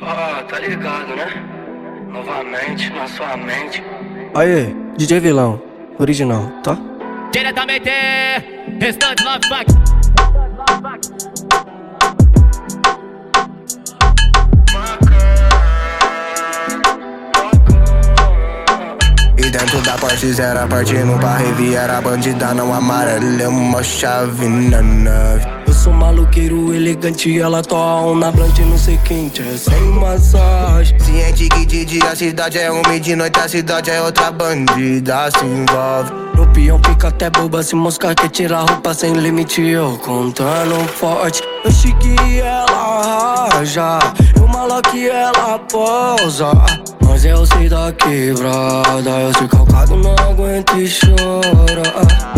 Ah, tá ligado, né? Novamente na sua mente. Aê, DJ Vilão, original, tá? Diretamente, restante love fuck. Dentro da Porsche era partindo pra Riviera Bandida não amarela, é uma chave na nave Eu sou maloqueiro elegante, ela toa na blunt não sei quente, é. Sem massagem. Ciente que de dia a cidade é uma e de noite a cidade é outra bandida se envolve. No peão fica até boba se moscar quer tirar roupa sem limite Eu contando forte. Eu chique e ela raja Eu maloque e ela posa. Mas eu sei da quebrada Eu sei calcado, aguento e chora.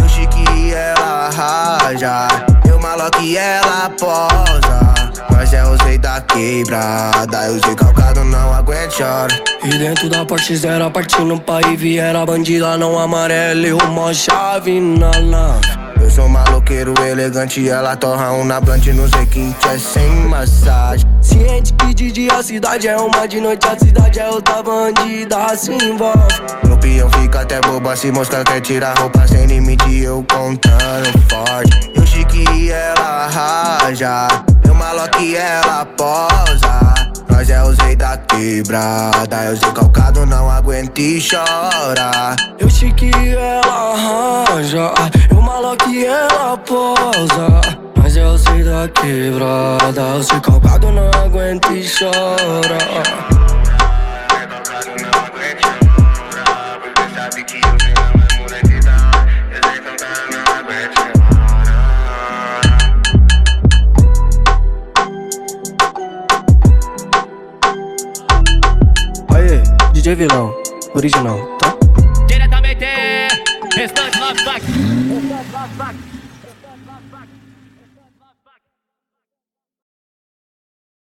Eu chique ela raja Eu maloque e ela posa. Mas eu sei da quebrada Eu sei calcado, não aguento chora E dentro da Porsche zero partindo pra Riviera Bandida não amarela e uma chave na nave. Eu sou maloqueiro elegante ela torra um na blunt no requinte é sem massagem. Ciente que de dia a cidade é uma, de noite a cidade é outra bandida se envolve. peão fica até boba se mosca quer tirar roupa sem limite eu contando forte. Eu chique e ela raja Eu maloque e ela posa. Nós é os reis da quebrada Eu sei calcado não aguenta e chora. Eu chique e ela raja Eu maloque e ela posa. Mas eu sei da quebrada Eu sei calcado não aguenta e chora Aê, DJ Vilão, original, tá? Diretamente, restante love fuck.